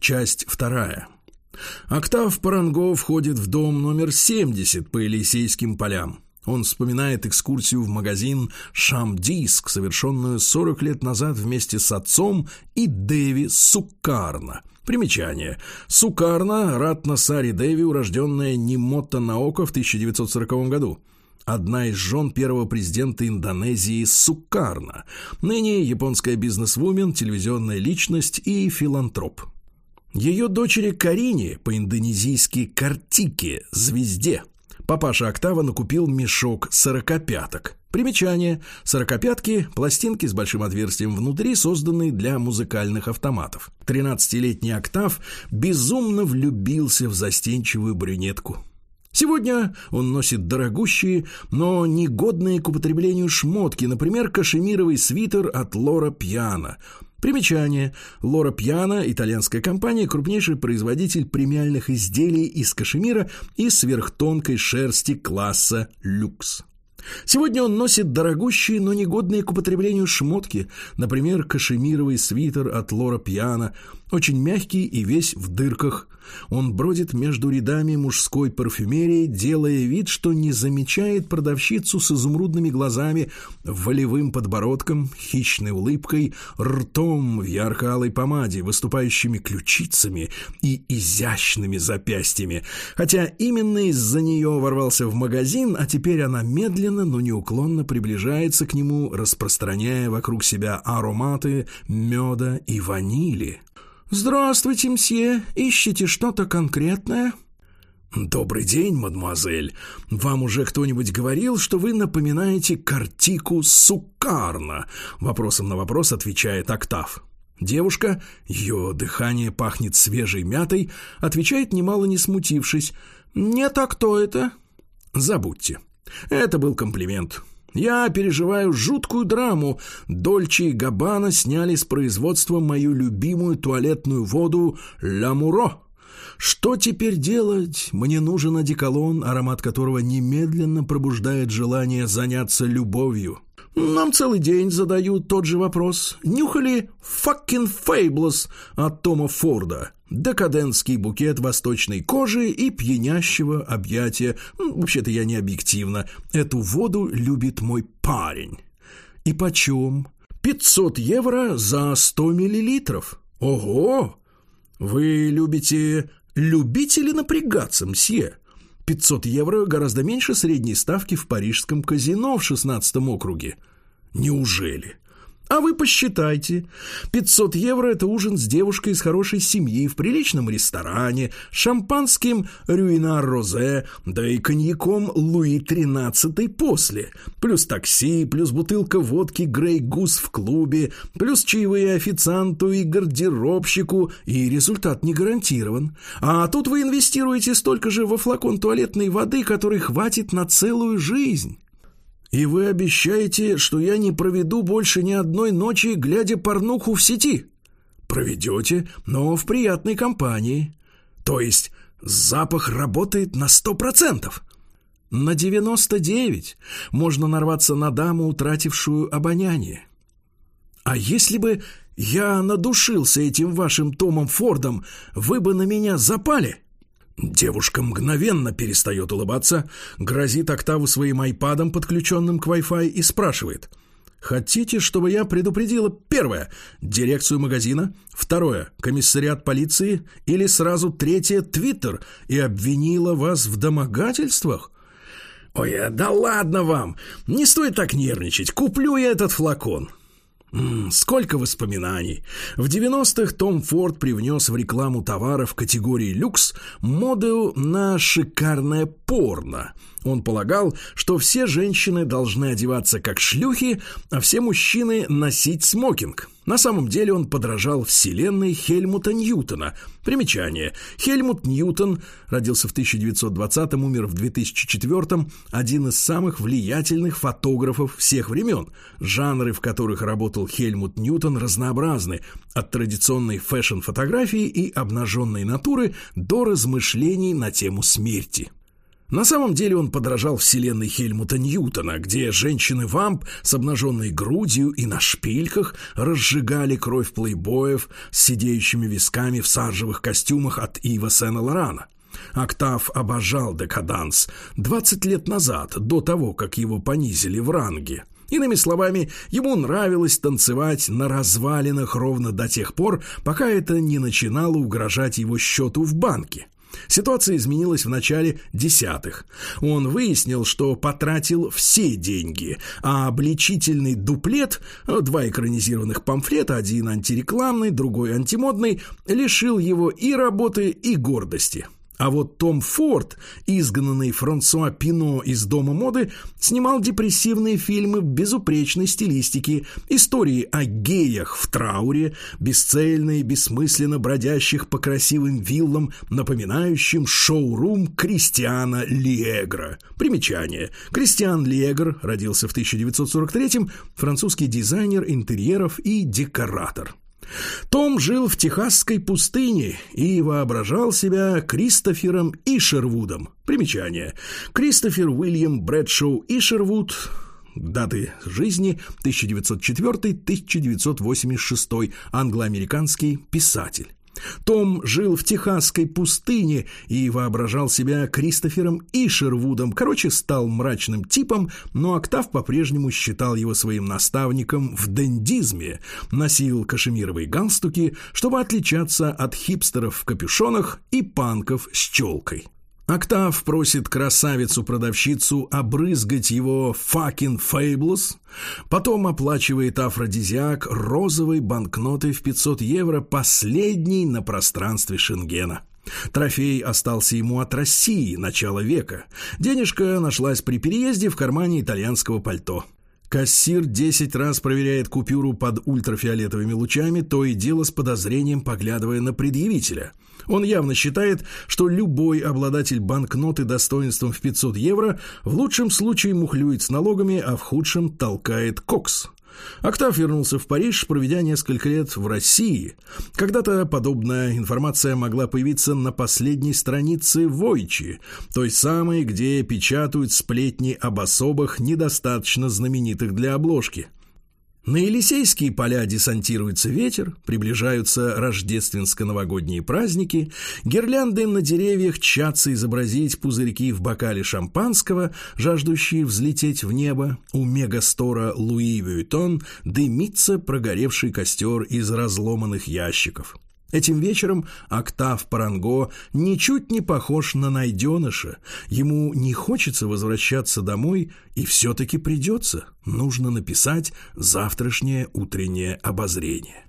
Часть вторая. Октав Паранго входит в дом номер 70 по Елисейским полям. Он вспоминает экскурсию в магазин «Шам-диск», совершенную 40 лет назад вместе с отцом и Дэви Сукарна. Примечание. Сукарна – Ратна Сари Дэви, урожденная Нимота Наока в 1940 году одна из жен первого президента Индонезии Сукарна, ныне японская бизнесвумен, телевизионная личность и филантроп. Ее дочери Карине, по-индонезийски Картике, звезде. Папаша Октава накупил мешок сорокопяток. Примечание. Сорокопятки – пластинки с большим отверстием внутри, созданные для музыкальных автоматов. Тринадцатилетний Октав безумно влюбился в застенчивую брюнетку. Сегодня он носит дорогущие, но негодные к употреблению шмотки, например, кашемировый свитер от Лора Пьяна. Примечание. Лора Пьяна – итальянская компания, крупнейший производитель премиальных изделий из кашемира и сверхтонкой шерсти класса люкс. Сегодня он носит дорогущие, но негодные к употреблению шмотки, например, кашемировый свитер от Лора Пьяна, очень мягкий и весь в дырках. Он бродит между рядами мужской парфюмерии, делая вид, что не замечает продавщицу с изумрудными глазами, волевым подбородком, хищной улыбкой, ртом в ярко-алой помаде, выступающими ключицами и изящными запястьями. Хотя именно из-за нее ворвался в магазин, а теперь она медленно, но неуклонно приближается к нему, распространяя вокруг себя ароматы меда и ванили. «Здравствуйте, мсье. Ищете что-то конкретное?» «Добрый день, мадемуазель. Вам уже кто-нибудь говорил, что вы напоминаете картику Сукарна?» Вопросом на вопрос отвечает Октав. Девушка, ее дыхание пахнет свежей мятой, отвечает немало не смутившись. «Нет, а кто это?» «Забудьте. Это был комплимент. Я переживаю жуткую драму. Дольче и Габбана сняли с производства мою любимую туалетную воду «Ламуро». Что теперь делать? Мне нужен одеколон, аромат которого немедленно пробуждает желание заняться любовью. Нам целый день задают тот же вопрос. Нюхали «fucking fables» от Тома Форда? Декадентский букет восточной кожи и пьянящего объятия. Вообще-то я не объективно. Эту воду любит мой парень. И почем? 500 евро за 100 миллилитров. Ого! Вы любите... Любите ли напрягаться, мсье? 500 евро гораздо меньше средней ставки в парижском казино в 16 округе. Неужели? А вы посчитайте. 500 евро – это ужин с девушкой из хорошей семьи в приличном ресторане, шампанским Рюинар Розе, да и коньяком Луи XIII после. Плюс такси, плюс бутылка водки Грей Гус в клубе, плюс чаевые официанту и гардеробщику, и результат не гарантирован. А тут вы инвестируете столько же во флакон туалетной воды, который хватит на целую жизнь. «И вы обещаете, что я не проведу больше ни одной ночи, глядя порнуху в сети?» «Проведете, но в приятной компании. То есть запах работает на сто процентов?» «На девяносто девять. Можно нарваться на даму, утратившую обоняние». «А если бы я надушился этим вашим Томом Фордом, вы бы на меня запали?» Девушка мгновенно перестает улыбаться, грозит октаву своим айпадом, подключенным к Wi-Fi, и спрашивает. «Хотите, чтобы я предупредила, первое, дирекцию магазина, второе, комиссариат полиции или сразу третье, твиттер, и обвинила вас в домогательствах?» «Ой, да ладно вам! Не стоит так нервничать, куплю я этот флакон!» Сколько воспоминаний. В 90-х Том Форд привнес в рекламу товаров категории люкс моду на шикарное порно – он полагал, что все женщины должны одеваться как шлюхи, а все мужчины носить смокинг. На самом деле он подражал вселенной Хельмута Ньютона. Примечание. Хельмут Ньютон родился в 1920-м, умер в 2004-м, один из самых влиятельных фотографов всех времен. Жанры, в которых работал Хельмут Ньютон, разнообразны. От традиционной фэшн-фотографии и обнаженной натуры до размышлений на тему смерти. На самом деле он подражал вселенной Хельмута Ньютона, где женщины-вамп с обнаженной грудью и на шпильках разжигали кровь плейбоев с сидеющими висками в саржевых костюмах от Ива Сена-Лорана. Октав обожал декаданс 20 лет назад, до того, как его понизили в ранге. Иными словами, ему нравилось танцевать на развалинах ровно до тех пор, пока это не начинало угрожать его счету в банке. Ситуация изменилась в начале десятых. Он выяснил, что потратил все деньги, а обличительный дуплет, два экранизированных памфлета, один антирекламный, другой антимодный, лишил его и работы, и гордости. А вот Том Форд, изгнанный Франсуа Пино из Дома моды, снимал депрессивные фильмы в безупречной стилистике, истории о геях в трауре, бесцельно и бессмысленно бродящих по красивым виллам, напоминающим шоу-рум Кристиана Лиегра. Примечание. Кристиан Лиегр родился в 1943-м, французский дизайнер интерьеров и декоратор. Том жил в техасской пустыне и воображал себя Кристофером Ишервудом. Примечание. Кристофер Уильям Брэдшоу Ишервуд, даты жизни 1904-1986, англоамериканский писатель. Том жил в техасской пустыне и воображал себя Кристофером Ишервудом. Короче, стал мрачным типом, но Октав по-прежнему считал его своим наставником в дендизме. Носил кашемировые галстуки, чтобы отличаться от хипстеров в капюшонах и панков с челкой. Октав просит красавицу-продавщицу обрызгать его «fucking fabulous», потом оплачивает афродизиак розовой банкнотой в 500 евро, последней на пространстве Шенгена. Трофей остался ему от России начала века. Денежка нашлась при переезде в кармане итальянского пальто. Кассир 10 раз проверяет купюру под ультрафиолетовыми лучами, то и дело с подозрением поглядывая на предъявителя. Он явно считает, что любой обладатель банкноты достоинством в 500 евро в лучшем случае мухлюет с налогами, а в худшем толкает кокс. Октав вернулся в Париж, проведя несколько лет в России. Когда-то подобная информация могла появиться на последней странице «Войчи», той самой, где печатают сплетни об особых, недостаточно знаменитых для обложки. На Елисейские поля десантируется ветер, приближаются рождественско-новогодние праздники, гирлянды на деревьях чатся изобразить пузырьки в бокале шампанского, жаждущие взлететь в небо. У мегастора Луи Вьюитон дымится прогоревший костер из разломанных ящиков. Этим вечером Октав Паранго ничуть не похож на найденыша. Ему не хочется возвращаться домой, и все-таки придется. Нужно написать завтрашнее утреннее обозрение.